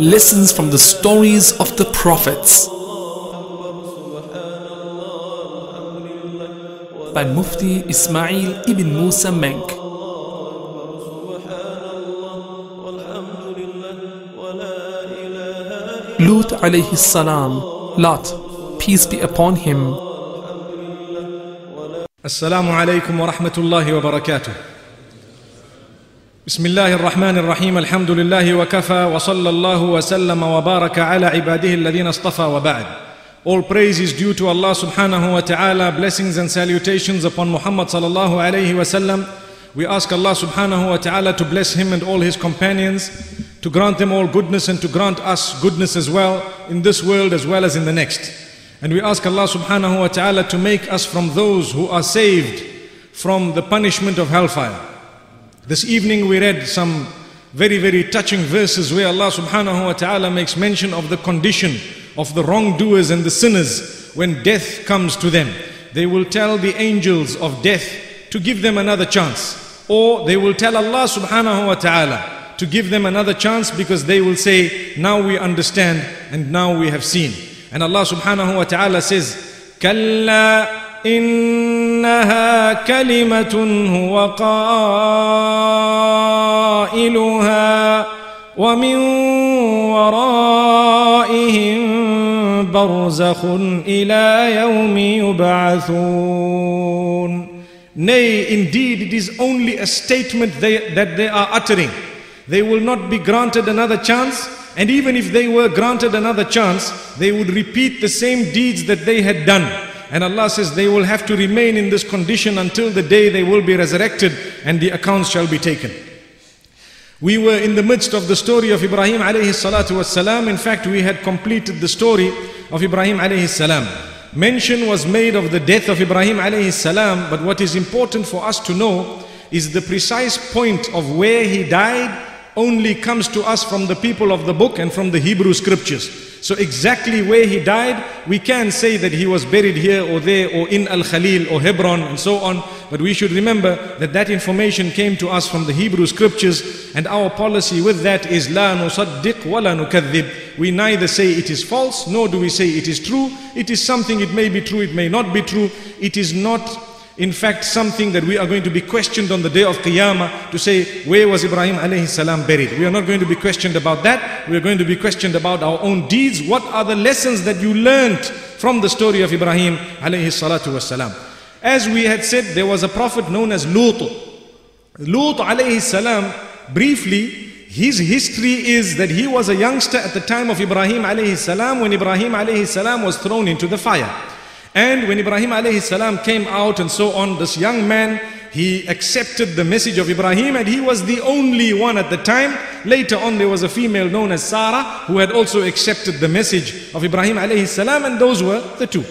Lessons from the stories of the prophets by Mufti Ismail ibn Musa Menk. Lut alayhi salam, Lot, peace be upon him, السلام عليكم ورحمة الله وبركاته. بسم الله الرحمن الرحيم الحمد لله وكفى وصلى الله وسلم وبارك على عباده الذين اصطفى وبعد. All praise is due to Allah subhanahu wa ta'ala. Blessings and salutations upon Muhammad sallallahu alayhi wa sallam. We ask Allah subhanahu wa ta'ala to bless him and all his companions, to grant them all goodness and to grant us goodness as well in this world as well as in the next. And we ask Allah subhanahu wa ta'ala to make us from those who are saved from the punishment of hellfire. This evening we read some very, very touching verses where Allah subhanahu wa ta'ala makes mention of the condition of the wrongdoers and the sinners when death comes to them. They will tell the angels of death to give them another chance. Or they will tell Allah subhanahu wa ta'ala to give them another chance because they will say, now we understand and now we have seen. And Allah subhanahu wa ta'ala says, كلا إنها كلمة هو قائلها ومن ورائهم برزخ إلى يوم يبعثون Nay, indeed, it is only a statement they, that they are uttering. They will not be granted another chance, and even if they were granted another chance, they would repeat the same deeds that they had done. And Allah says they will have to remain in this condition until the day they will be resurrected and the accounts shall be taken. We were in the midst of the story of Ibrahim alayhi salatu wasalam. In fact, we had completed the story of Ibrahim alayhi salam. Mention was made of the death of Ibrahim alayhi salam, but what is important for us to know is the precise point of where he died only comes to us from the people of the book and from the Hebrew scriptures. So exactly where he died, we can say that he was buried here or there or in Al-Khalil or Hebron and so on. But we should remember that that information came to us from the Hebrew scriptures and our policy with that is لا نصدق ولا نكذب. We neither say it is false nor do we say it is true. It is something, it may be true, it may not be true. It is not in fact something that we are going to be questioned on the day of Qiyamah to say, where was Ibrahim alayhi salam buried? We are not going to be questioned about that. We are going to be questioned about our own deeds. What are the lessons that you learned from the story of Ibrahim alayhi salatu wasalam? As we had said, there was a prophet known as Lut. Lut alayhi salam, briefly, his history is that he was a youngster at the time of Ibrahim alayhi salam when Ibrahim alayhi salam was thrown into the fire. And when Ibrahim alayhi salam came out and so on, this young man, he accepted the message of Ibrahim and he was the only one at the time. Later on there was a female known as Sarah who had also accepted the message of Ibrahim alayhi salam and those were the two.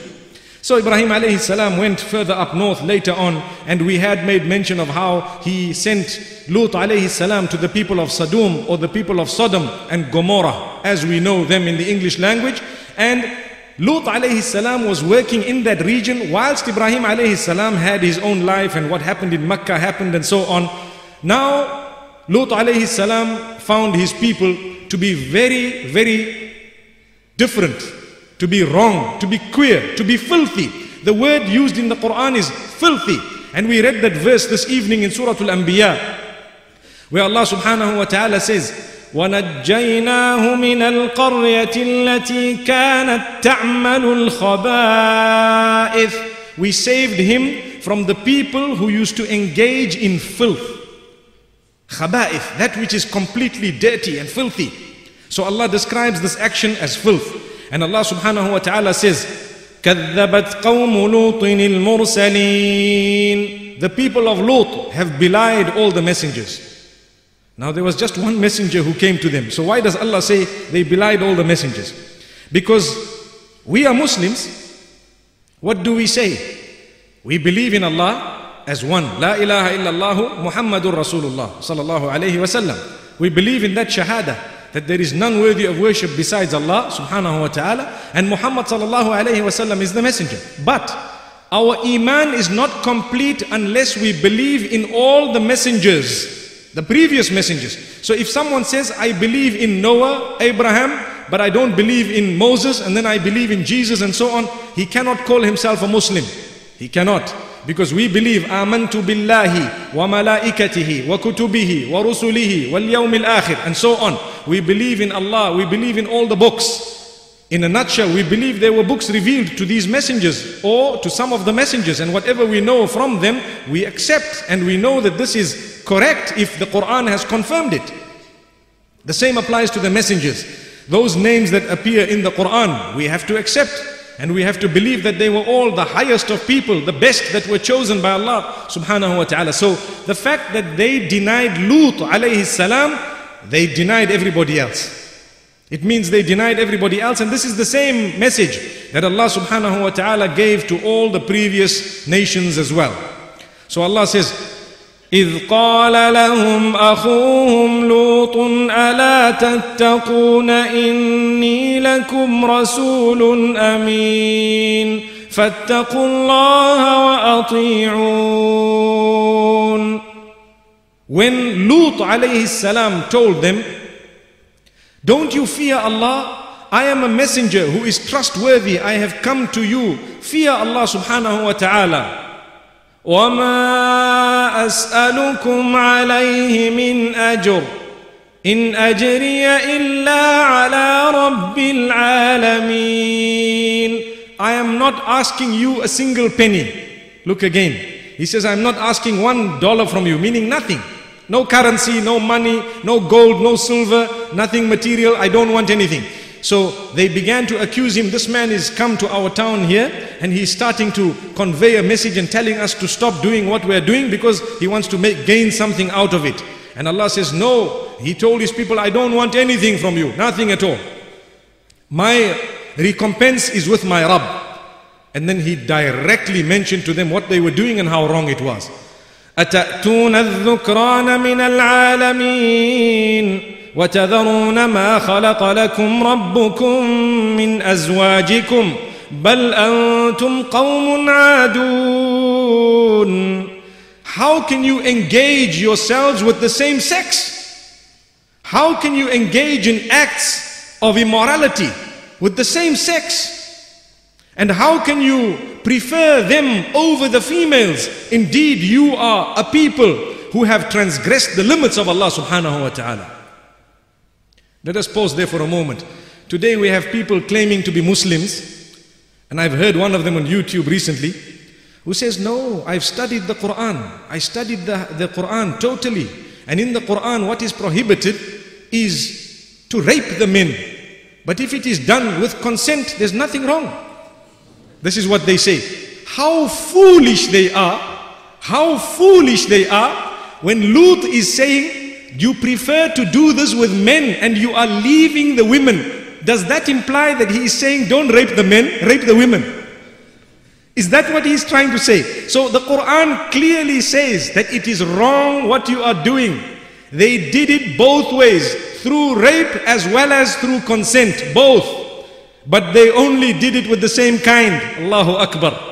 So Ibrahim alayhi salam went further up north later on and we had made mention of how he sent Lut alayhi salam to the people of Sodom or the people of Sodom and Gomorrah as we know them in the English language and Lut alayhi salam was working in that region whilst Ibrahim alayhi salam had his own life and what happened in Mecca happened and so on. Now Lut alayhi salam found his people to be very, very different, to be wrong, to be queer, to be filthy. The word used in the Quran is filthy. And we read that verse this evening in Surah Al-Anbiya where Allah subhanahu wa ta'ala says, ونجيناه من القرية التي كانت تعمل الخبائث We saved him from the people who used to engage in filth. Khaba'ith, that which is completely dirty and filthy. So Allah describes this action as filth. And Allah subhanahu wa ta'ala says, كذبت قوم لوط المرسلين The people of Lut have belied all the messengers. Now there was just one messenger who came to them. So why does Allah say they belied all the messengers? Because we are Muslims, what do we say? We believe in Allah as one. La ilaha illallah Muhammadur Rasulullah sallallahu alayhi wasallam. We believe in that shahada that there is none worthy of worship besides Allah subhanahu wa ta'ala and Muhammad sallallahu alayhi wasallam is the messenger. But our iman is not complete unless we believe in all the messengers, the previous messengers. So if someone says, I believe in Noah, Abraham, but I don't believe in Moses, and then I believe in Jesus and so on, he cannot call himself a Muslim. He cannot. Because we believe آمنت بالله وملائكته وكتبه ورسله واليوم الآخر and so on. We believe in Allah, we believe in all the books. In a nutshell, we believe there were books revealed to these messengers or to some of the messengers, and whatever we know from them, we accept and we know that this is correct if the Quran has confirmed it. The same applies to the messengers. Those names that appear in the Quran, we have to accept and we have to believe that they were all the highest of people, the best that were chosen by Allah subhanahu wa ta'ala. So the fact that they denied Lut alayhi salam, they denied everybody else. It means they denied everybody else, and this is the same message that Allah subhanahu wa ta'ala gave to all the previous nations as well. So Allah says, إذ قال لهم أخوهم لوط ألا تتقون إني لكم رسول أمين فاتقوا الله وأطيعون When Lut alayhi salam told them, Don't you fear Allah? I am a messenger who is trustworthy. I have come to you. Fear Allah subhanahu wa ta'ala. وما أسألكم عليه من أجر إن أجري إلا على رب العالمين I am not asking you a single penny. Look again. He says, I'm not asking one dollar from you, meaning nothing. No currency, no money, no gold, no silver, nothing material. I don't want anything. So they began to accuse him. This man is come to our town here and he's starting to convey a message and telling us to stop doing what we're doing because he wants to make gain something out of it. And Allah says, No. He told his people, I don't want anything from you, nothing at all. My recompense is with my Rabb. And then he directly mentioned to them what they were doing and how wrong it was. أتأتون الذكران من العالمين وتذرون ما خلق لكم ربكم من أزواجكم بل أنتم قوم عادون How can you engage yourselves with the same sex? How can you engage in acts of immorality with the same sex? And how can you prefer them over the females? Indeed, you are a people who have transgressed the limits of Allah subhanahu wa ta'ala. Let us pause there for a moment. Today we have people claiming to be Muslims, and I've heard one of them on YouTube recently who says, No, I've studied the Quran. I studied the, the Quran totally. And in the Quran, what is prohibited is to rape the men. But if it is done with consent, there's nothing wrong. This is what they say. How foolish they are. How foolish they are when Lut is saying, you prefer to do this with men and you are leaving the women. Does that imply that he is saying, don't rape the men, rape the women? Is that what he's trying to say? So the Quran clearly says that it is wrong what you are doing. They did it both ways, through rape as well as through consent, both. But they only did it with the same kind. Allahu Akbar.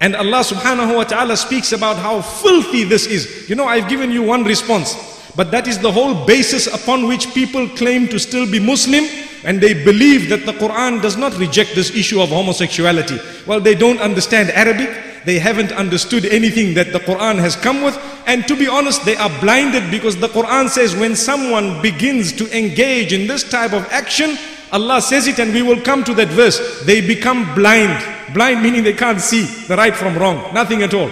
And Allah subhanahu wa ta'ala speaks about how filthy this is. You know, I've given you one response. But that is the whole basis upon which people claim to still be Muslim and they believe that the Quran does not reject this issue of homosexuality. Well, they don't understand Arabic. They haven't understood anything that the Quran has come with. And to be honest, they are blinded because the Quran says when someone begins to engage in this type of action, Allah says it and we will come to that verse. They become blind. Blind meaning they can't see the right from wrong. Nothing at all.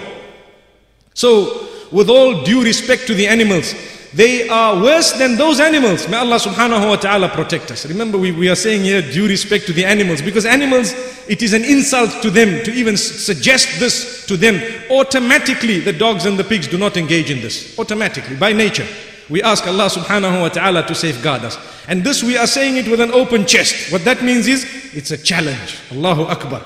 So, with all due respect to the animals, they are worse than those animals. May Allah subhanahu wa ta'ala protect us. Remember, we, we are saying here due respect to the animals because animals, it is an insult to them to even suggest this to them. Automatically, the dogs and the pigs do not engage in this. Automatically, by nature. We ask Allah subhanahu wa ta'ala to safeguard us. And this we are saying it with an open chest. What that means is, it's a challenge. Allahu Akbar.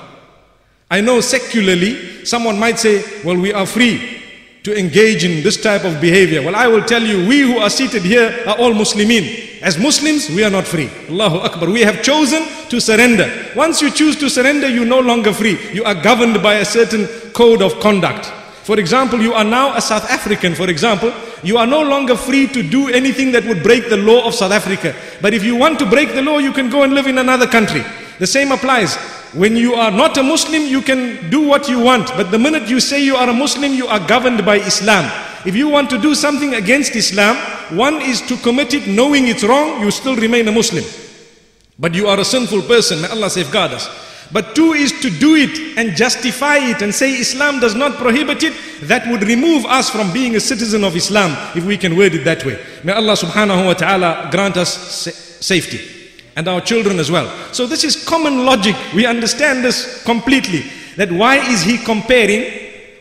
I know secularly, someone might say, well, we are free to engage in this type of behavior. Well, I will tell you, we who are seated here are all Muslimin. As Muslims, we are not free. Allahu Akbar. We have chosen to surrender. Once you choose to surrender, you're no longer free. You are governed by a certain code of conduct. For example, you are now a South African, for example. You are no longer free to do anything that would break the law of South Africa. But if you want to break the law, you can go and live in another country. The same applies. When you are not a Muslim, you can do what you want. But the minute you say you are a Muslim, you are governed by Islam. If you want to do something against Islam, one is to commit it knowing it's wrong, you still remain a Muslim. But you are a sinful person, may Allah safeguard us. But two is to do it and justify it and say Islam does not prohibit it. That would remove us from being a citizen of Islam if we can word it that way. May Allah subhanahu wa ta'ala grant us safety and our children as well. So this is common logic. We understand this completely. That why is he comparing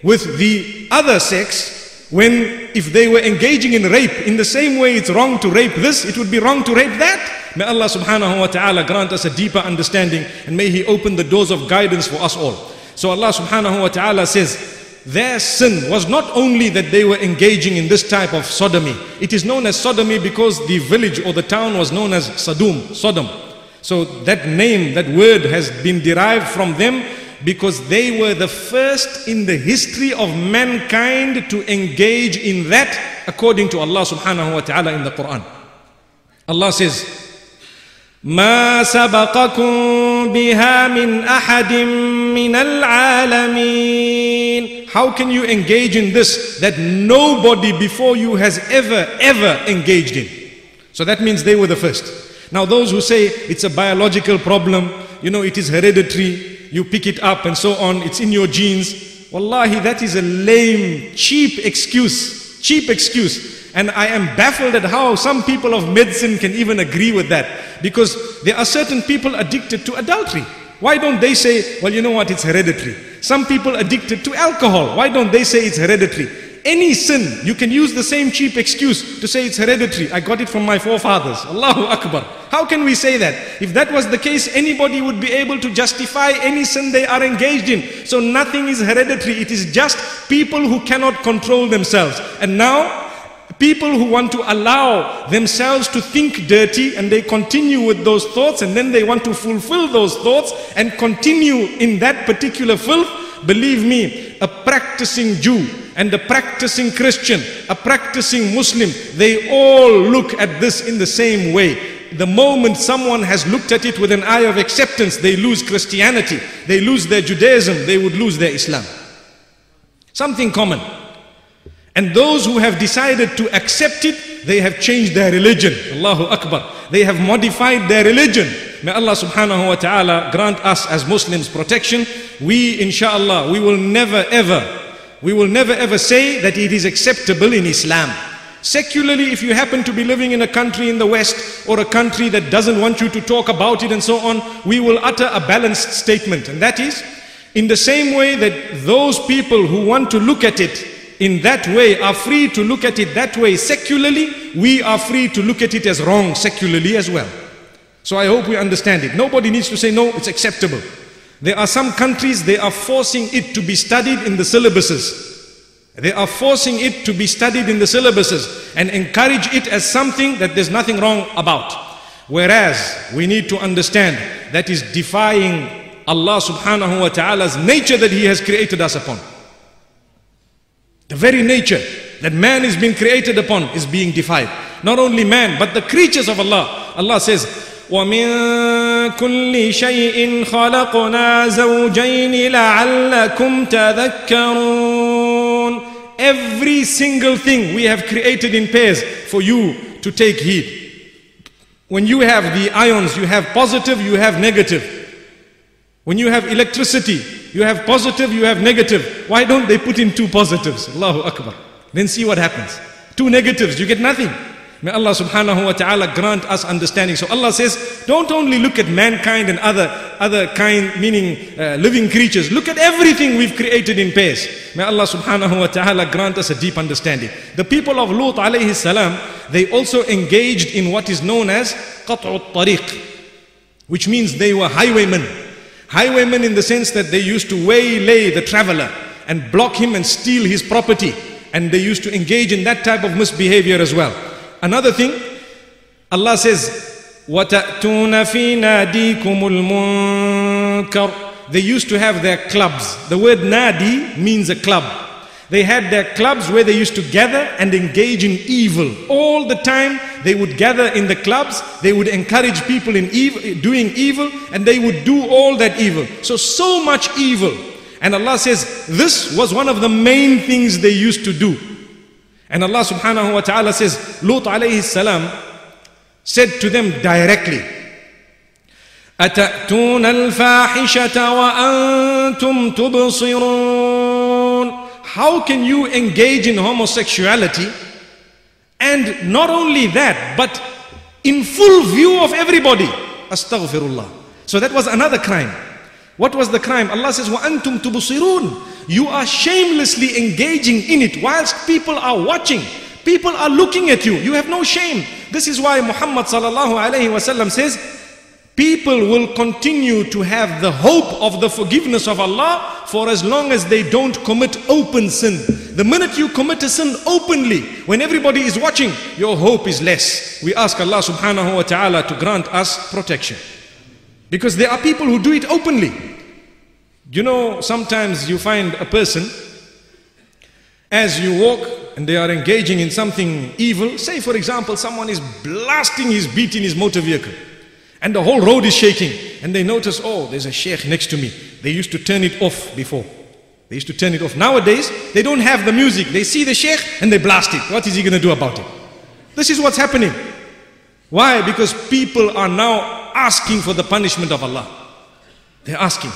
with the other sex when if they were engaging in rape in the same way it's wrong to rape this, it would be wrong to rape that? May Allah subhanahu wa ta'ala grant us a deeper understanding and may He open the doors of guidance for us all. So Allah subhanahu wa ta'ala says, their sin was not only that they were engaging in this type of sodomy. It is known as sodomy because the village or the town was known as Sadum, Sodom. So that name, that word has been derived from them because they were the first in the history of mankind to engage in that according to Allah subhanahu wa ta'ala in the Quran. Allah says, ما سبقكم بها من أحد من العالمين How can you engage in this that nobody before you has ever, ever engaged in? So that means they were the first. Now those who say it's a biological problem, you know, it is hereditary, you pick it up and so on, it's in your genes. Wallahi, that is a lame, cheap excuse. Cheap excuse. And I am baffled at how some people of medicine can even agree with that. Because there are certain people addicted to adultery. Why don't they say, well, you know what, it's hereditary? Some people addicted to alcohol. Why don't they say it's hereditary? Any sin, you can use the same cheap excuse to say it's hereditary. I got it from my forefathers. Allahu Akbar. How can we say that? If that was the case, anybody would be able to justify any sin they are engaged in. So nothing is hereditary. It is just people who cannot control themselves. And now, people who want to allow themselves to think dirty and they continue with those thoughts and then they want to fulfill those thoughts and continue in that particular filth, believe me, a practicing Jew and a practicing Christian, a practicing Muslim, they all look at this in the same way. The moment someone has looked at it with an eye of acceptance, they lose Christianity, they lose their Judaism, they would lose their Islam. Something common. And those who have decided to accept it, they have changed their religion. Allahu Akbar. They have modified their religion. May Allah subhanahu wa ta'ala grant us as Muslims protection. We, inshallah, we will never ever, we will never ever say that it is acceptable in Islam. Secularly, if you happen to be living in a country in the West or a country that doesn't want you to talk about it and so on, we will utter a balanced statement. And that is, in the same way that those people who want to look at it in that way are free to look at it that way secularly, we are free to look at it as wrong secularly as well. So I hope we understand it. Nobody needs to say, no, it's acceptable. There are some countries, they are forcing it to be studied in the syllabuses. They are forcing it to be studied in the syllabuses and encourage it as something that there's nothing wrong about. Whereas we need to understand that is defying Allah subhanahu wa ta'ala's nature that He has created us upon. The very nature that man is being created upon is being defied. Not only man, but the creatures of Allah. Allah says, وَمِن كُلِّ شَيْءٍ خَلَقْنَا زَوْجَيْنِ لَعَلَّكُمْ تَذَكَّرُونَ Every single thing we have created in pairs for you to take heed. When you have the ions, you have positive, you have negative. When you have electricity, you have positive, you have negative. Why don't they put in two positives? Allahu Akbar. Then see what happens. Two negatives, you get nothing. May Allah subhanahu wa ta'ala grant us understanding. So Allah says, don't only look at mankind and other, other kind, meaning uh, living creatures. Look at everything we've created in pairs. May Allah subhanahu wa ta'ala grant us a deep understanding. The people of Lut alayhi salam, they also engaged in what is known as qat'u tariq, which means they were highwaymen. Highwaymen in the sense that they used to waylay the traveler and block him and steal his property. And they used to engage in that type of misbehavior as well. Another thing, Allah says, وَتَأْتُونَ فِي نَادِيكُمُ الْمُنْكَرِ They used to have their clubs. The word nadi means a club. They had their clubs where they used to gather and engage in evil. All the time they would gather in the clubs, they would encourage people in evil, doing evil, and they would do all that evil. So, so much evil. And Allah says, this was one of the main things they used to do. And Allah subhanahu wa ta'ala says, Lut alayhi salam said to them directly, أتأتون الفاحشة وأنتم تبصرون How can you engage in homosexuality and not only that but in full view of everybody Astaghfirullah So that was another crime What was the crime? Allah says وَأَنْتُمْ تُبْصِرُونَ You are shamelessly engaging in it whilst people are watching People are looking at you. You have no shame. This is why Muhammad sallallahu alayhi wasallam says, people will continue to have the hope of the forgiveness of Allah for as long as they don't commit open sin. The minute you commit a sin openly, when everybody is watching, your hope is less. We ask Allah subhanahu wa ta'ala to grant us protection. Because there are people who do it openly. You know, sometimes you find a person, as you walk and they are engaging in something evil, say for example, someone is blasting his beat in his motor vehicle and the whole road is shaking and they notice, oh, there's a sheikh next to me. They used to turn it off before. They used to turn it off. Nowadays, they don't have the music. They see the sheikh and they blast it. What is he going to do about it? This is what's happening. Why? Because people are now asking for the punishment of Allah. They're asking.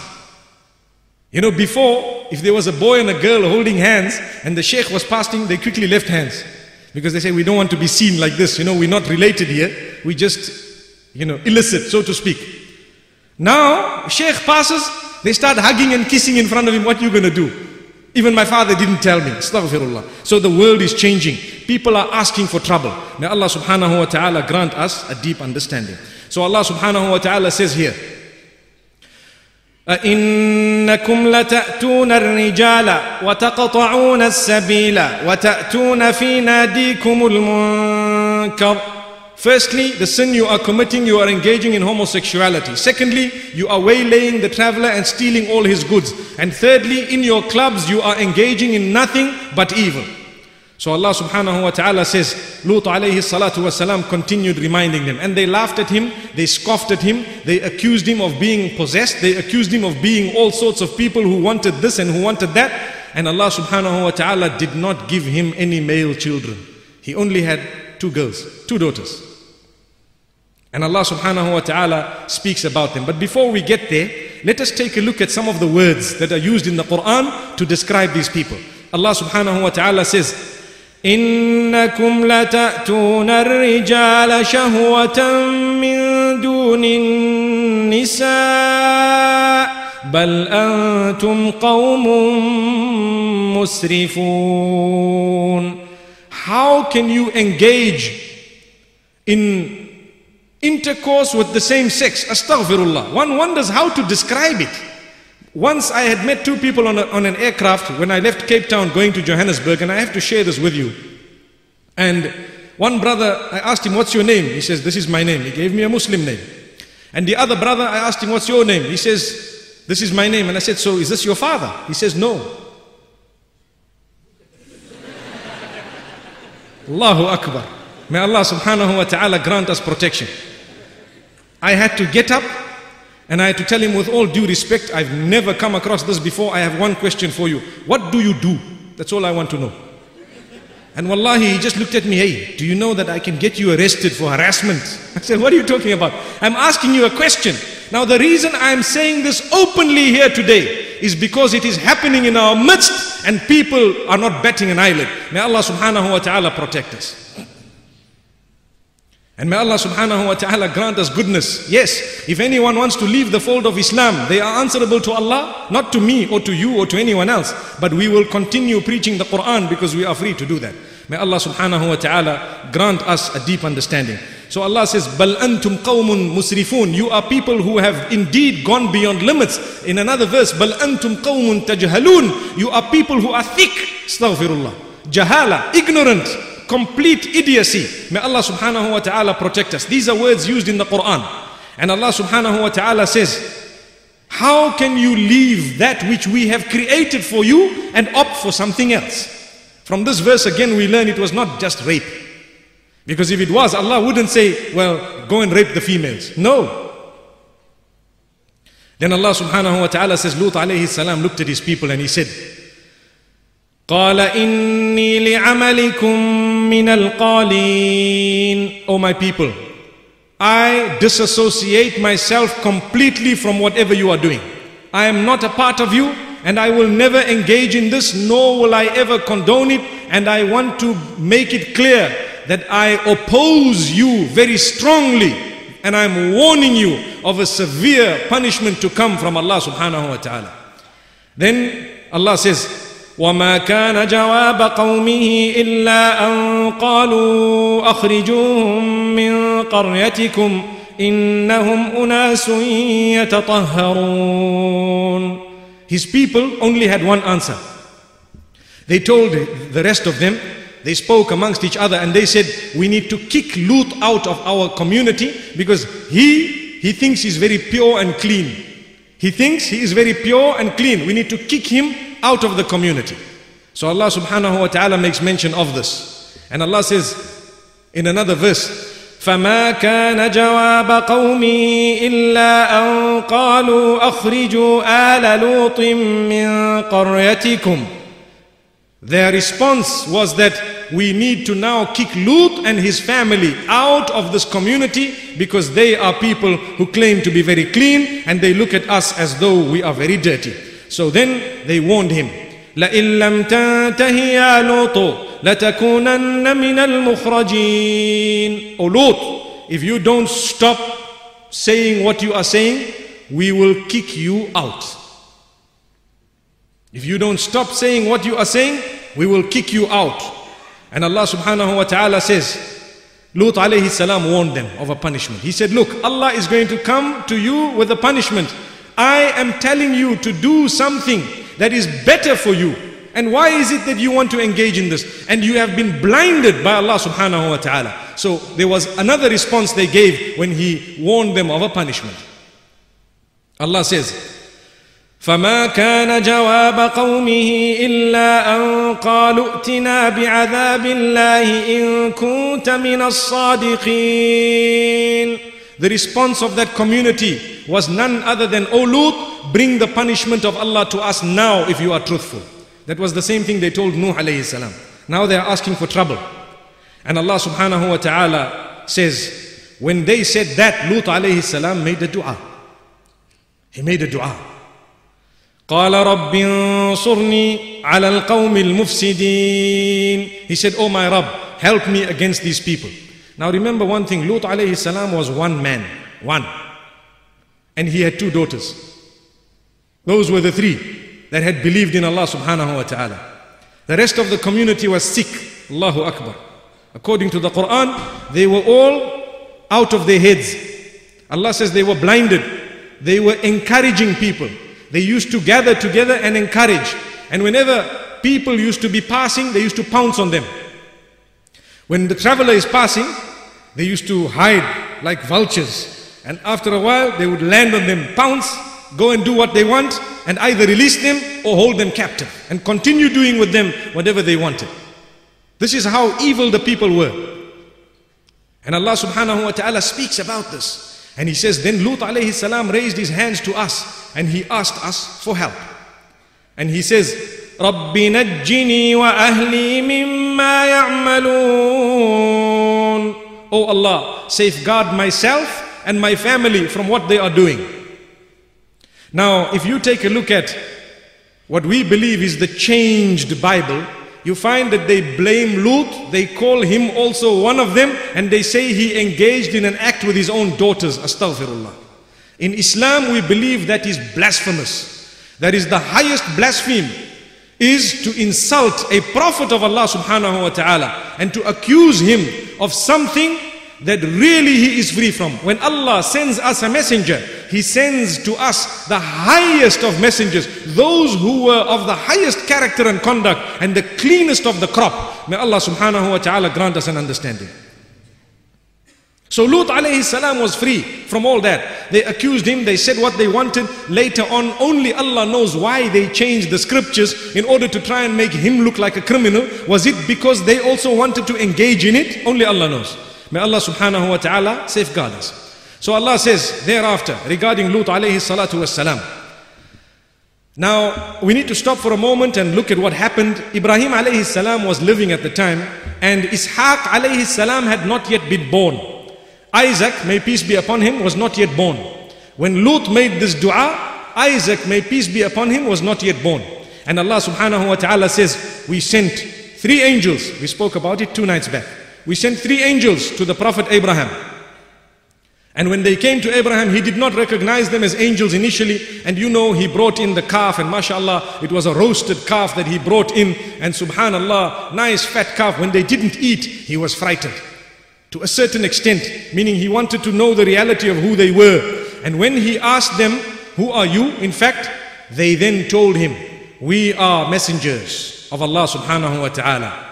You know, before, if there was a boy and a girl holding hands and the sheikh was passing, they quickly left hands. Because they say, we don't want to be seen like this. You know, we're not related here. We just, you know, illicit, so to speak. Now, sheikh passes, they start hugging and kissing in front of him. What you going to do? Even my father didn't tell me. Astaghfirullah. So the world is changing. People are asking for trouble. May Allah subhanahu wa ta'ala grant us a deep understanding. So Allah subhanahu wa ta'ala says here, أئنكم لتأتون الرجال وتقطعون السبيل وتأتون في ناديكم المنكر Firstly, the sin you are committing, you are engaging in homosexuality. Secondly, you are waylaying the traveler and stealing all his goods. And thirdly, in your clubs, you are engaging in nothing but evil. So Allah subhanahu wa ta'ala says, Lut alayhi salatu wasalam continued reminding them. And they laughed at him, they scoffed at him, they accused him of being possessed, they accused him of being all sorts of people who wanted this and who wanted that. And Allah subhanahu wa ta'ala did not give him any male children. He only had two girls, two daughters. And Allah subhanahu wa ta'ala speaks about them. But before we get there, let us take a look at some of the words that are used in the Quran to describe these people. Allah subhanahu wa ta'ala says, إنكم لتأتون الرجال شهوة من دون النساء بل أنتم قوم مسرفون How can you engage in intercourse with the same sex? Astaghfirullah. One wonders how to describe it. Once I had met two people on, a, on an aircraft when I left Cape Town going to Johannesburg, and I have to share this with you. And one brother, I asked him, What's your name? He says, This is my name. He gave me a Muslim name. And the other brother, I asked him, What's your name? He says, This is my name. And I said, So is this your father? He says, No. Allahu Akbar. May Allah subhanahu wa ta'ala grant us protection. I had to get up and I had to tell him with all due respect, I've never come across this before. I have one question for you. What do you do? That's all I want to know. And wallahi, he just looked at me, hey, do you know that I can get you arrested for harassment? I said, what are you talking about? I'm asking you a question. Now the reason I'm saying this openly here today is because it is happening in our midst and people are not betting an eyelid. May Allah subhanahu wa ta'ala protect us. And may Allah subhanahu wa ta'ala grant us goodness. Yes, if anyone wants to leave the fold of Islam, they are answerable to Allah, not to me or to you or to anyone else. But we will continue preaching the Quran because we are free to do that. May Allah subhanahu wa ta'ala grant us a deep understanding. So Allah says, Bal antum qawmun musrifun. You are people who have indeed gone beyond limits. In another verse, Bal antum qawmun tajhalun. You are people who are thick. Astaghfirullah. Jahala, ignorant, complete idiocy. May Allah subhanahu wa ta'ala protect us. These are words used in the Quran. And Allah subhanahu wa ta'ala says, How can you leave that which we have created for you and opt for something else? From this verse again we learn it was not just rape. Because if it was, Allah wouldn't say, well, go and rape the females. No. Then Allah subhanahu wa ta'ala says, Lut alayhi salam looked at his people and he said, قال إني لعملكم minal. O my people, I disassociate myself completely from whatever you are doing. I am not a part of you and I will never engage in this nor will I ever condone it and I want to make it clear that I oppose you very strongly and I'm warning you of a severe punishment to come from Allah subhanahu wa ta'ala. Then Allah says, وما كان جواب قومه إلا أن قالوا أخرجوهم من قريتكم إنهم أناس يتطهرون His people only had one answer. They told the rest of them, they spoke amongst each other and they said, we need to kick Lut out of our community because he, he thinks he's very pure and clean. He thinks he is very pure and clean. We need to kick him out of the community. So Allah subhanahu wa ta'ala makes mention of this. And Allah says in another verse, فما كان جواب قومه إلا أن قالوا أخرجوا آل لوط من قريتكم Their response was that we need to now kick Lut and his family out of this community because they are people who claim to be very clean and they look at us as though we are very dirty. So then they warned him, لئن لم تنته يا لوط لتكونن من المخرجين O Lut, if you don't stop saying what you are saying, we will kick you out. If you don't stop saying what you are saying, we will kick you out. And Allah subhanahu wa ta'ala says, Lut alayhi salam warned them of a punishment. He said, Look, Allah is going to come to you with a punishment. I am telling you to do something that is better for you. And why is it that you want to engage in this? And you have been blinded by Allah subhanahu wa ta'ala. So there was another response they gave when He warned them of a punishment. Allah says, فما كان جواب قومه إلا أن قالوا ائتنا بعذاب الله إن كنت من الصادقين The response of that community was none other than, O Lut, bring the punishment of Allah to us now if you are truthful. That was the same thing they told Nuh alayhi salam. Now they are asking for trouble. And Allah subhanahu wa ta'ala says, when they said that, Lut alayhi salam made a dua. He made a dua. قال رب انصرني على القوم المفسدين He said, Oh my Rabb, help me against these people. Now remember one thing, Lut alayhi salam was one man, one. And he had two daughters. Those were the three that had believed in Allah subhanahu wa ta'ala. The rest of the community was sick. Allahu Akbar. According to the Quran, they were all out of their heads. Allah says they were blinded. They were encouraging people. They used to gather together and encourage. And whenever people used to be passing, they used to pounce on them. When the traveler is passing, they used to hide like vultures. And after a while, they would land on them, pounce, go and do what they want, and either release them or hold them captive and continue doing with them whatever they wanted. This is how evil the people were. And Allah subhanahu wa ta'ala speaks about this. And He says, Then Lut alayhi salam raised his hands to us and he asked us for help. And he says, رب نجني وأهلي مما يعملون Oh Allah, safeguard myself and my family from what they are doing. Now, if you take a look at what we believe is the changed Bible, you find that they blame Lut, they call him also one of them, and they say he engaged in an act with his own daughters. Astaghfirullah. In Islam, we believe that is blasphemous. That is the highest blasphemy is to insult a prophet of Allah subhanahu wa ta'ala and to accuse him of something that really he is free from. When Allah sends us a messenger, he sends to us the highest of messengers, those who were of the highest character and conduct and the cleanest of the crop. May Allah subhanahu wa ta'ala grant us an understanding. So Lut alayhi salam was free from all that. They accused him, they said what they wanted. Later on, only Allah knows why they changed the scriptures in order to try and make him look like a criminal. Was it because they also wanted to engage in it? Only Allah knows. May Allah subhanahu wa ta'ala safeguard us. So Allah says thereafter regarding Lut alayhi salatu was salam. Now, we need to stop for a moment and look at what happened. Ibrahim alayhi salam was living at the time, and Ishaq alayhi salam had not yet been born. Isaac, may peace be upon him, was not yet born. When Lut made this dua, Isaac, may peace be upon him, was not yet born. And Allah subhanahu wa ta'ala says, We sent three angels. We spoke about it two nights back. We sent three angels to the Prophet Abraham. And when they came to Abraham, he did not recognize them as angels initially. And you know, he brought in the calf, and mashallah, it was a roasted calf that he brought in. And subhanallah, nice fat calf. When they didn't eat, he was frightened to a certain extent, meaning he wanted to know the reality of who they were. And when he asked them, Who are you? In fact, they then told him, We are messengers of Allah subhanahu wa ta'ala.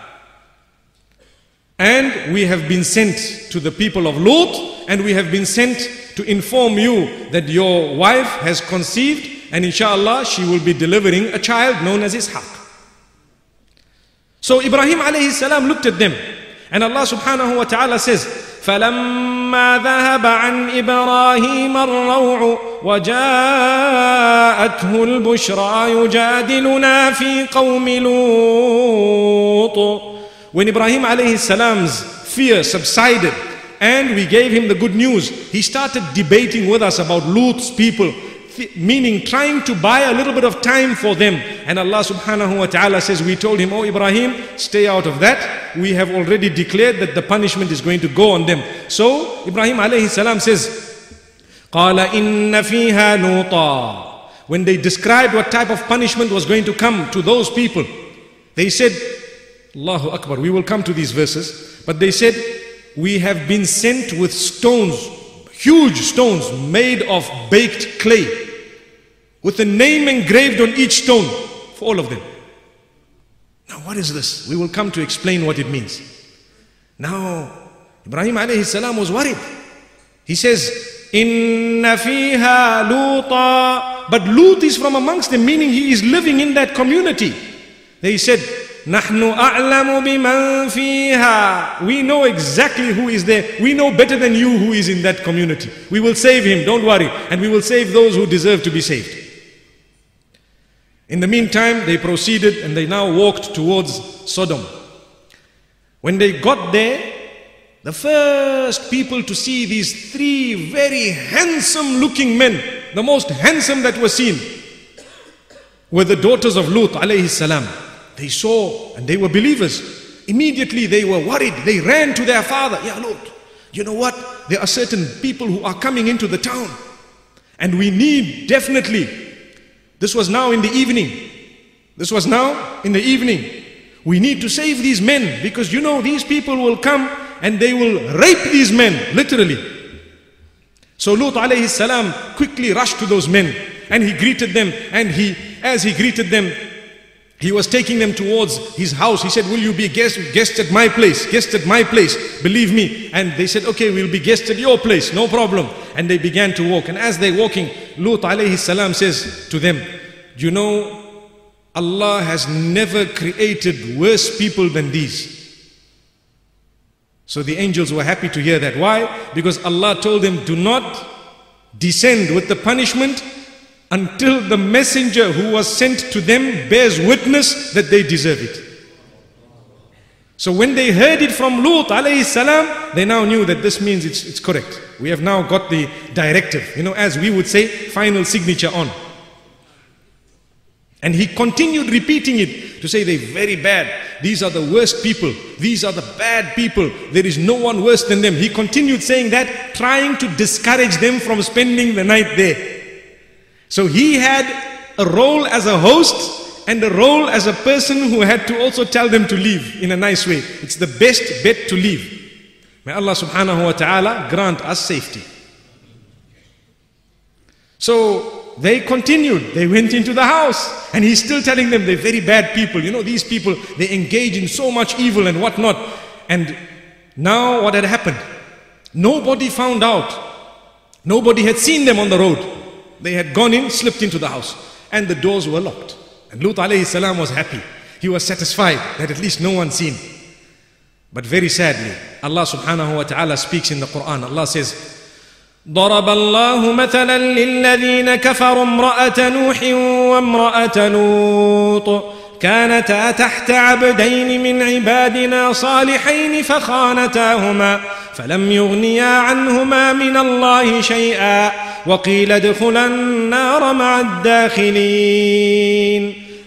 And we have been sent to the people of Lut, and we have been sent to inform you that your wife has conceived, and inshallah she will be delivering a child known as Ishaq. So Ibrahim alayhi salam looked at them, and Allah subhanahu wa ta'ala says, فلما ذهب عن إبراهيم الروع وجاءته البشرى يجادلنا في قوم لوط when Ibrahim alayhi salam's fear subsided and we gave him the good news, he started debating with us about Lut's people, meaning trying to buy a little bit of time for them. And Allah subhanahu wa ta'ala says, We told him, Oh Ibrahim, stay out of that. We have already declared that the punishment is going to go on them. So Ibrahim alayhi salam says, قال إن فيها لوطا When they described what type of punishment was going to come to those people, they said, Allahu Akbar. We will come to these verses. But they said, We have been sent with stones, huge stones made of baked clay, with a name engraved on each stone for all of them. Now what is this? We will come to explain what it means. Now Ibrahim alayhi salam was worried. He says, Inna fiha luta. But Lut is from amongst them, meaning he is living in that community. They said, Nahnu a'lamu biman fiha. We know exactly who is there. We know better than you who is in that community. We will save him, don't worry. And we will save those who deserve to be saved. In the meantime, they proceeded and they now walked towards Sodom. When they got there, the first people to see these three very handsome looking men, the most handsome that were seen, were the daughters of Lut alayhi salam. They saw and they were believers. Immediately they were worried. They ran to their father. Yeah, Lord, you know what? There are certain people who are coming into the town. And we need definitely. This was now in the evening. This was now in the evening. We need to save these men because you know these people will come and they will rape these men, literally. So Lut alayhi salam quickly rushed to those men and he greeted them and he, as he greeted them, he was taking them towards his house. He said, Will you be guest, guest at my place? Guest at my place. Believe me. And they said, Okay, we'll be guest at your place. No problem. And they began to walk. And as they're walking, Lut alayhi salam says to them, You know, Allah has never created worse people than these. So the angels were happy to hear that. Why? Because Allah told them, Do not descend with the punishment until the messenger who was sent to them bears witness that they deserve it. So when they heard it from Lut alayhi salam, they now knew that this means it's, it's correct. We have now got the directive, you know, as we would say, final signature on. And he continued repeating it to say they're very bad. These are the worst people. These are the bad people. There is no one worse than them. He continued saying that, trying to discourage them from spending the night there. So he had a role as a host and a role as a person who had to also tell them to leave in a nice way. It's the best bet to leave. May Allah subhanahu wa ta'ala grant us safety. So they continued. They went into the house and he's still telling them they're very bad people. You know, these people, they engage in so much evil and whatnot. And now what had happened? Nobody found out. Nobody had seen them on the road. They had gone in, slipped into the house, and the doors were locked. And Lut alayhi salam was happy. He was satisfied that at least no one seen. But very sadly, Allah subhanahu wa ta'ala speaks in the Quran. Allah says, ضرب الله مثلا للذين كفروا امرأة نوح وامرأة لوط كانتا تحت عبدين من عبادنا صالحين فخانتاهما فلم يغنيا عنهما من الله شيئا وقيل ادخلا النار مع الداخلين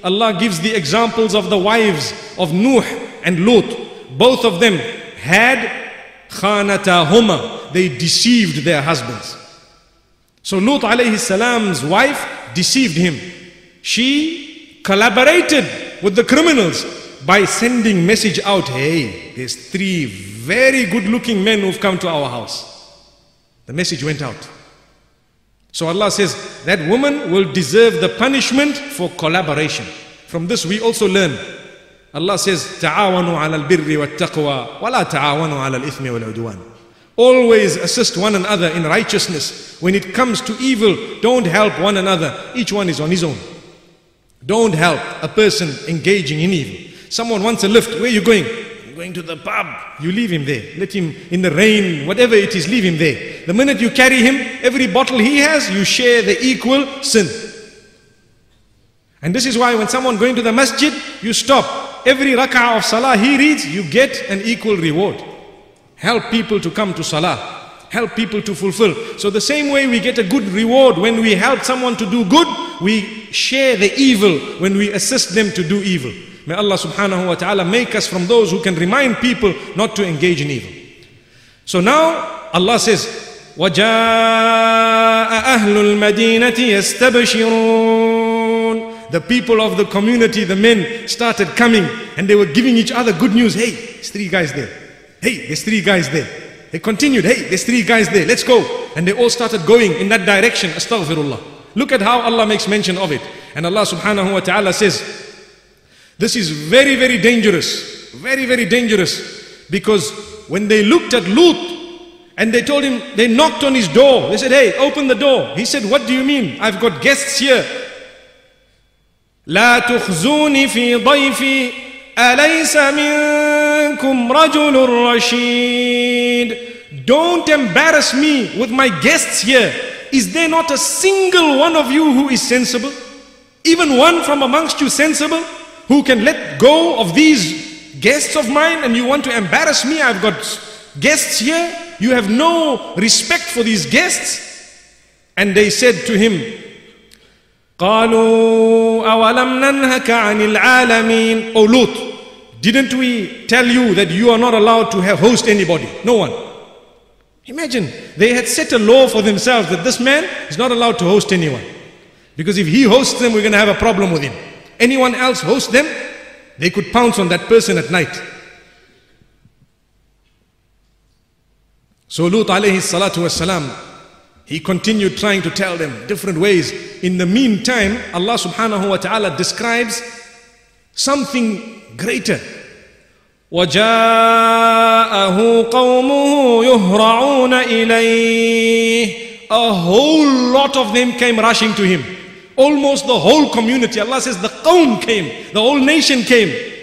Allah gives the examples of the wives of Nuh and Lut. Both of them had khanatahuma. They deceived their husbands. So Lut alayhi salam's wife deceived him. She collaborated with the criminals by sending message out, hey, there's three very good looking men who've come to our house. The message went out. So Allah says that woman will deserve the punishment for collaboration. From this we also learn. Allah says, تعاونوا على البر والتقوى ولا تعاونوا على الإثم والعدوان. Always assist one another in righteousness. When it comes to evil, don't help one another. Each one is on his own. Don't help a person engaging in evil. Someone wants a lift. Where are you going? Going to the pub. You leave him there. Let him in the rain, whatever it is, leave him there. The minute you carry him, every bottle he has, you share the equal sin. And this is why when someone going to the masjid, you stop. Every rak'ah of salah he reads, you get an equal reward. Help people to come to salah. Help people to fulfill. So the same way we get a good reward when we help someone to do good, we share the evil when we assist them to do evil. May Allah subhanahu wa ta'ala make us from those who can remind people not to engage in evil. So now Allah says, وَجَاءَ أَهْلُ الْمَدِينَةِ يَسْتَبْشِرُونَ The people of the community, the men started coming and they were giving each other good news. Hey, there's three guys there. Hey, there's three guys there. They continued, hey, there's three guys there, let's go. And they all started going in that direction, astaghfirullah. Look at how Allah makes mention of it. And Allah subhanahu wa ta'ala says, this is very, very dangerous. Very, very dangerous. Because when they looked at Lut and they told him, they knocked on his door. They said, hey, open the door. He said, what do you mean? I've got guests here. لا تخزوني في ضيفي أليس منكم رجل رشيد Don't embarrass me with my guests here. Is there not a single one of you who is sensible? Even one from amongst you sensible? Who can let go of these guests of mine and you want to embarrass me? I've got guests here. You have no respect for these guests. And they said to him, قالوا أولم ننهك عن العالمين O Lut, didn't we tell you that you are not allowed to have host anybody? No one. Imagine, they had set a law for themselves that this man is not allowed to host anyone. Because if he hosts them, we're going to have a problem with him. Anyone else host them, they could pounce on that person at night. So Lut alayhi salatu wasalam, he continued trying to tell them different ways. In the meantime, Allah subhanahu wa ta'ala describes something greater. وجاءه قومه يهرعون إليه A whole lot of them came rushing to him. Almost the whole community. Allah says the qawm came, the whole nation came.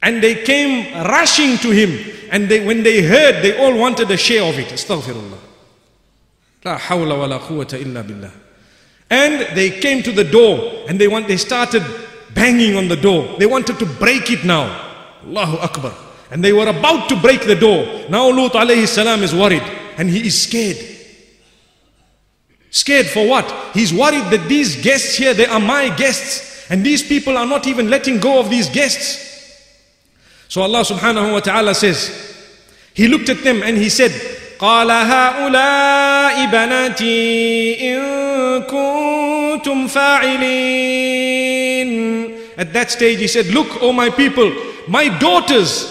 And they came rushing to him. And they, when they heard, they all wanted a share of it. Astaghfirullah. La hawla wa la quwwata illa billah. And they came to the door and they, want, they started banging on the door. They wanted to break it now. Allahu Akbar. And they were about to break the door. Now Lut alayhi salam is worried and he is scared. Scared for what? He's worried that these guests here, they are my guests. And these people are not even letting go of these guests. So Allah subhanahu wa ta'ala says, He looked at them and He said, قال هؤلاء بناتي إن كنتم فاعلين At that stage he said, Look, O my people, my daughters,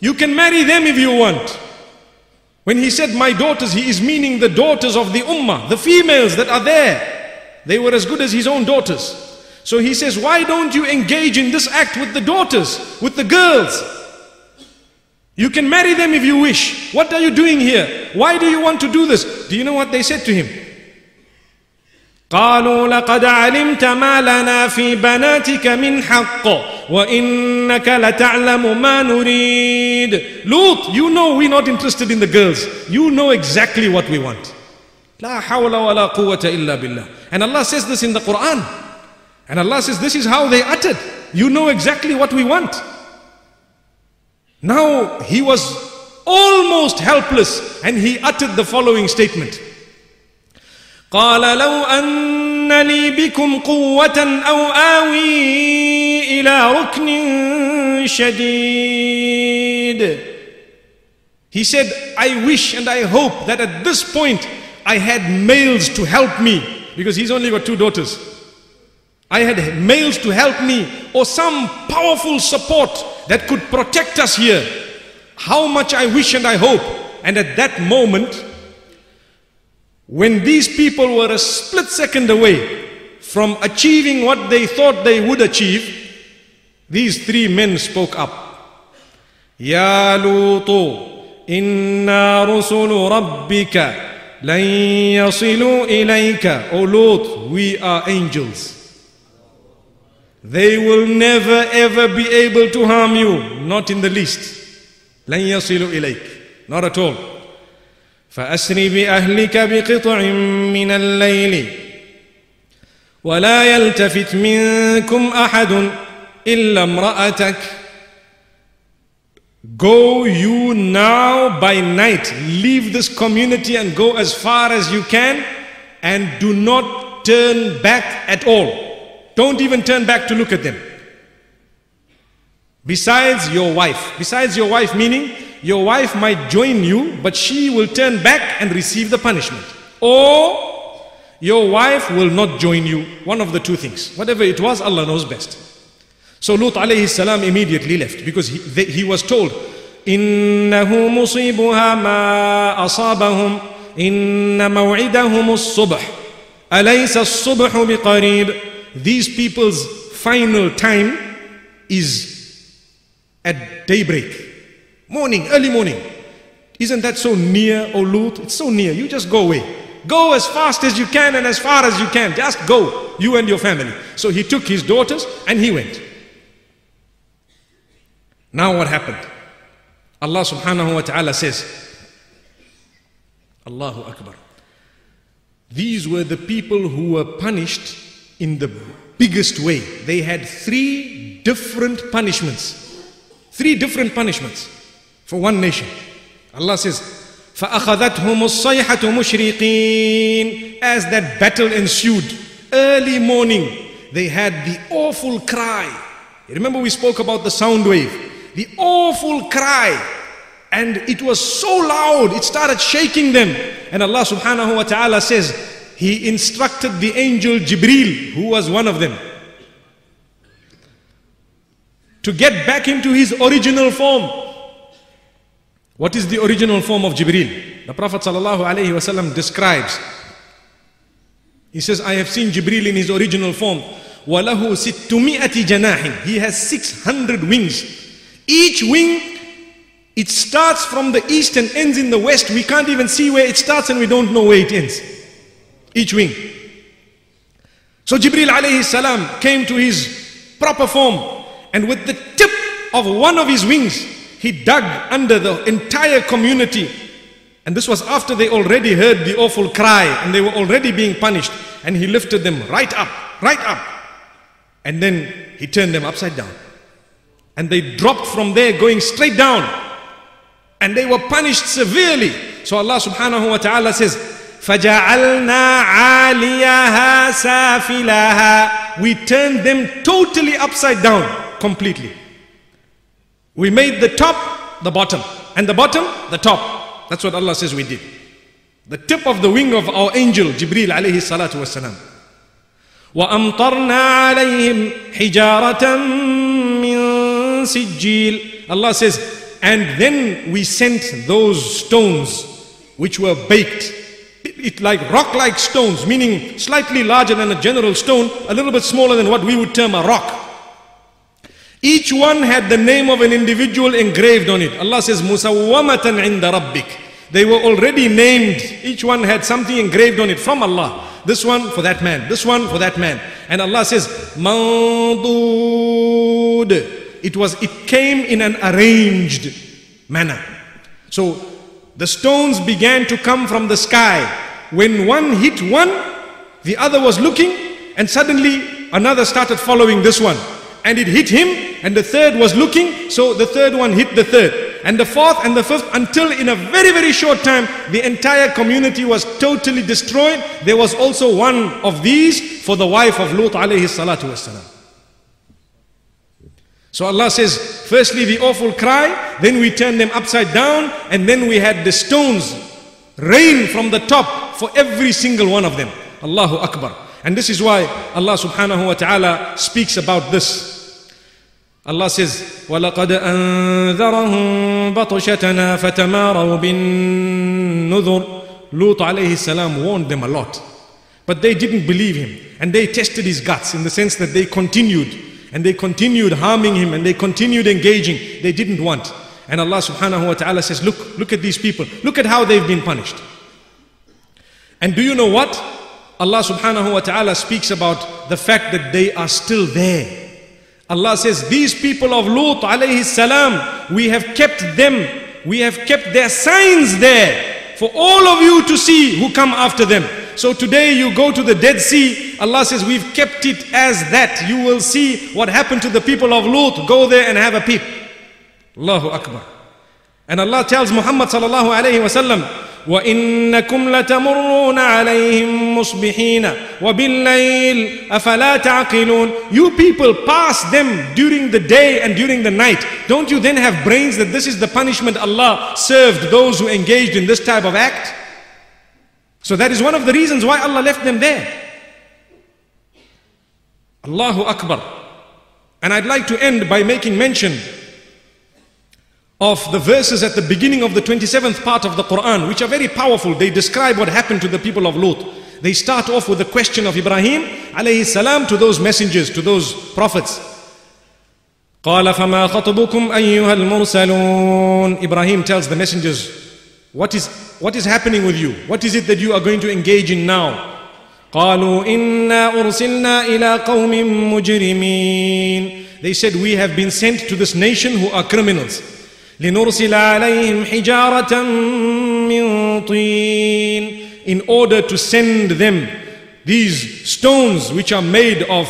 you can marry them if you want. When he said my daughters, he is meaning the daughters of the ummah, the females that are there. They were as good as his own daughters. So he says, Why don't you engage in this act with the daughters, with the girls? You can marry them if you wish. What are you doing here? Why do you want to do this? Do you know what they said to him? قالوا لقد علمت ما لنا في بناتك من حق وإنك لتعلم ما نريد Lut, you know we're not interested in the girls. You know exactly what we want. لا حول ولا قوة إلا بالله. And Allah says this in the Quran. And Allah says this is how they uttered. You know exactly what we want. Now he was almost helpless and he uttered the following statement. قال لو أن لي بكم قوة أو آوي إلى ركن شديد He said, I wish and I hope that at this point I had males to help me because he's only got two daughters. I had males to help me or some powerful support that could protect us here. How much I wish and I hope. And at that moment, when these people were a split second away from achieving what they thought they would achieve, these three men spoke up. Ya Lutu, inna rusulu rabbika, lan yasilu ilayka. O Lut, we are angels. They will never ever be able to harm you, not in the least. Lan yasilu ilayk, not at all. فأسر بأهلك بقطع من الليل ولا يلتفت منكم أحد إلا امرأتك Go you now by night, leave this community and go as far as you can and do not turn back at all. Don't even turn back to look at them. Besides your wife. Besides your wife, meaning your wife might join you, but she will turn back and receive the punishment. Or your wife will not join you. One of the two things. Whatever it was, Allah knows best. So Lut alayhi salam immediately left because he, they, he was told, إنه مصيبها ما أصابهم إن موعدهم الصبح أليس الصبح بقريب These people's final time is at daybreak. Morning, early morning. Isn't that so near, O Lut? It's so near. You just go away. Go as fast as you can and as far as you can. Just go, you and your family. So he took his daughters and he went. Now what happened? Allah subhanahu wa ta'ala says, Allahu Akbar. These were the people who were punished in the biggest way. They had three different punishments. Three different punishments for one nation. Allah says, فَأَخَذَتْهُمُ الصَّيْحَةُ مُشْرِقِينَ As that battle ensued, early morning, they had the awful cry. You remember we spoke about the sound wave. The awful cry. And it was so loud, it started shaking them. And Allah subhanahu wa ta'ala says, He instructed the angel Jibril, who was one of them, to get back into his original form. What is the original form of Jibril? The Prophet ﷺ describes. He says, I have seen Jibril in his original form. وَلَهُ سِتُّمِئَةِ جَنَاحٍ He has 600 wings. Each wing, it starts from the east and ends in the west. We can't even see where it starts and we don't know where it ends. Each wing. So Jibril alayhi salam came to his proper form and with the tip of one of his wings, he dug under the entire community. And this was after they already heard the awful cry and they were already being punished. And he lifted them right up, right up. And then he turned them upside down. And they dropped from there going straight down. And they were punished severely. So Allah subhanahu wa ta'ala says, فَجَعَلْنَا عَالِيَهَا سَافِلَهَا We turned them totally upside down, completely. We made the top the bottom, and the bottom the top. That's what Allah says we did. The tip of the wing of our angel, Jibril alayhi salatu wasalam. وَأَمْطَرْنَا عَلَيْهِمْ حِجَارَةً مِّن سِجِّيلٍ Allah says, and then we sent those stones which were baked it like rock-like stones, meaning slightly larger than a general stone, a little bit smaller than what we would term a rock. Each one had the name of an individual engraved on it. Allah says, Musawwamatan inda rabbik. They were already named. Each one had something engraved on it from Allah. This one for that man. This one for that man. And Allah says, Mandud. It was, it came in an arranged manner. So the stones began to come from the sky. When one hit one, the other was looking, and suddenly another started following this one. And it hit him, and the third was looking, so the third one hit the third. And the fourth and the fifth, until in a very, very short time, the entire community was totally destroyed. There was also one of these for the wife of Lut alayhi salatu wasalam. So Allah says, firstly the awful cry, then we turned them upside down, and then we had the stones rain from the top for every single one of them. Allahu Akbar. And this is why Allah subhanahu wa ta'ala speaks about this. Allah says, وَلَقَدْ أَنذَرَهُمْ بَطْشَتَنَا فَتَمَارَوْا بِالنُّذُرِ Lut alayhi salam warned them a lot. But they didn't believe him. And they tested his guts in the sense that they continued. And they continued harming him and they continued engaging. They didn't want. And Allah subhanahu wa ta'ala says, look, look at these people. Look at how they've been punished. And do you know what? Allah subhanahu wa ta'ala speaks about the fact that they are still there. Allah says, these people of Lut alayhi salam, we have kept them, we have kept their signs there for all of you to see who come after them. So today you go to the Dead Sea, Allah says, we've kept it as that. You will see what happened to the people of Lut. Go there and have a peep. Allahu Akbar. And Allah tells Muhammad sallallahu alayhi wa sallam, وإنكم لتمرون عليهم مصبحين وبالليل أفلا تعقلون You people pass them during the day and during the night. Don't you then have brains that this is the punishment Allah served those who engaged in this type of act? So that is one of the reasons why Allah left them there. Allahu Akbar. And I'd like to end by making mention of the verses at the beginning of the 27th part of the Quran, which are very powerful. They describe what happened to the people of Lut. They start off with the question of Ibrahim alayhi salam to those messengers, to those prophets. قال فما خطبكم أيها المرسلون Ibrahim tells the messengers, what is, what is happening with you? What is it that you are going to engage in now? قالوا إنا أرسلنا إلى قوم مجرمين They said, we have been sent to this nation who are criminals. لنرسل عليهم حجارة من طين in order to send them these stones which are made of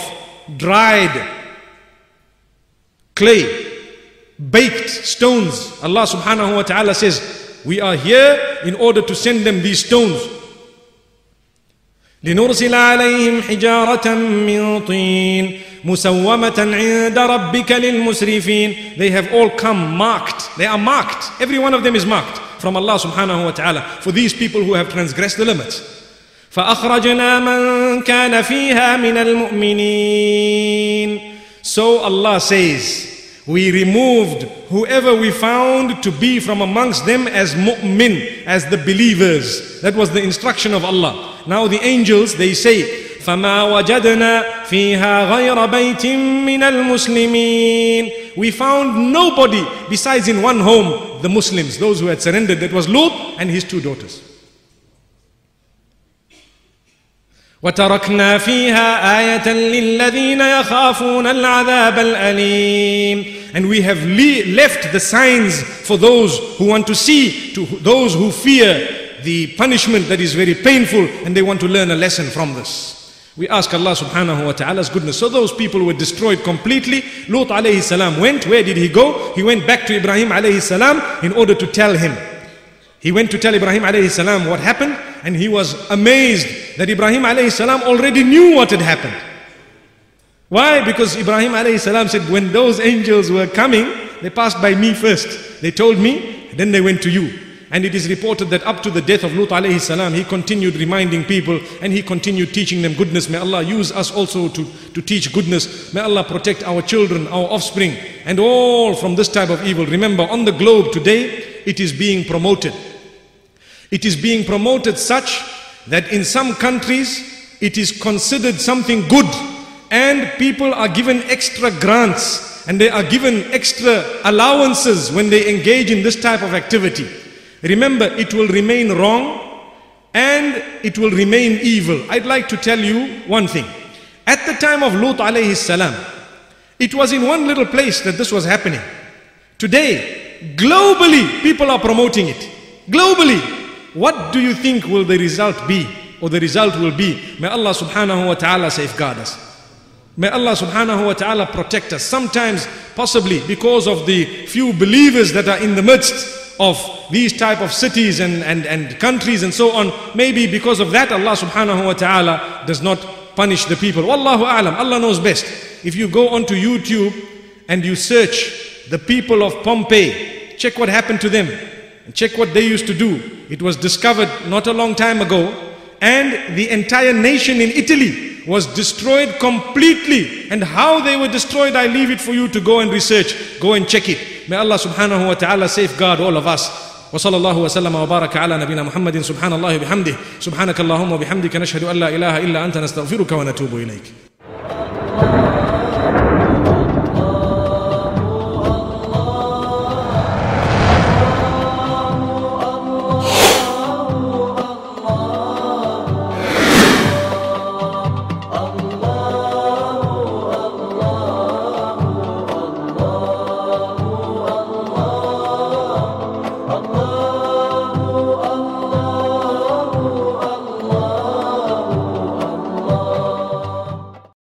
dried clay baked stones Allah subhanahu wa ta'ala says we are here in order to send them these stones لنرسل عليهم حجارة من طين مسومة عند ربك للمسرفين They have all come marked. They are marked. Every one of them is marked from Allah subhanahu wa ta'ala for these people who have transgressed the limits. فأخرجنا من كان فيها من المؤمنين So Allah says, we removed whoever we found to be from amongst them as mu'min, as the believers. That was the instruction of Allah. Now the angels, they say, فما وجدنا فيها غير بيت من المسلمين We found nobody besides in one home, the Muslims, those who had surrendered. That was Lut and his two daughters. وتركنا فيها آية للذين يخافون العذاب الأليم And we have left the signs for those who want to see, to those who fear the punishment that is very painful and they want to learn a lesson from this. We ask Allah subhanahu wa ta'ala's goodness. So those people were destroyed completely. Lut alayhi salam went. Where did he go? He went back to Ibrahim alayhi salam in order to tell him. He went to tell Ibrahim alayhi salam what happened and he was amazed that Ibrahim alayhi salam already knew what had happened. Why? Because Ibrahim alayhi salam said, when those angels were coming, they passed by me first. They told me, then they went to you. And it is reported that up to the death of Lut alayhi salam, he continued reminding people and he continued teaching them goodness. May Allah use us also to, to teach goodness. May Allah protect our children, our offspring, and all from this type of evil. Remember, on the globe today, it is being promoted. It is being promoted such that in some countries, it is considered something good and people are given extra grants and they are given extra allowances when they engage in this type of activity. Remember, it will remain wrong and it will remain evil. I'd like to tell you one thing. At the time of Lut alayhi salam, it was in one little place that this was happening. Today, globally, people are promoting it. Globally, what do you think will the result be? Or the result will be? May Allah subhanahu wa ta'ala safeguard us. May Allah subhanahu wa ta'ala protect us. Sometimes, possibly because of the few believers that are in the midst of these type of cities and, and, and countries and so on, maybe because of that Allah subhanahu wa ta'ala does not punish the people. Wallahu a'lam, Allah knows best. If you go onto YouTube and you search the people of Pompeii, check what happened to them. And check what they used to do. It was discovered not a long time ago and the entire nation in Italy was destroyed completely. And how they were destroyed, I leave it for you to go and research. Go and check it. May Allah subhanahu wa ta'ala safeguard all of us. وصلى الله وسلم وبارك على نبينا محمد سبحان الله وبحمده سبحانك اللهم وبحمدك نشهد أن لا إله إلا أنت نستغفرك ونتوب إليك